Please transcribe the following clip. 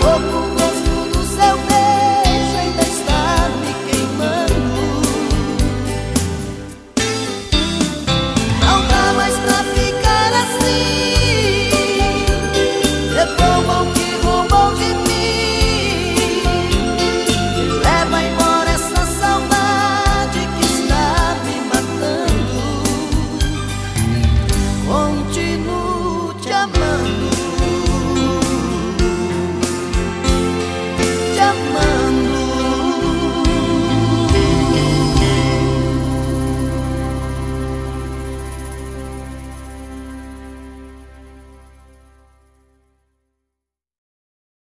pouco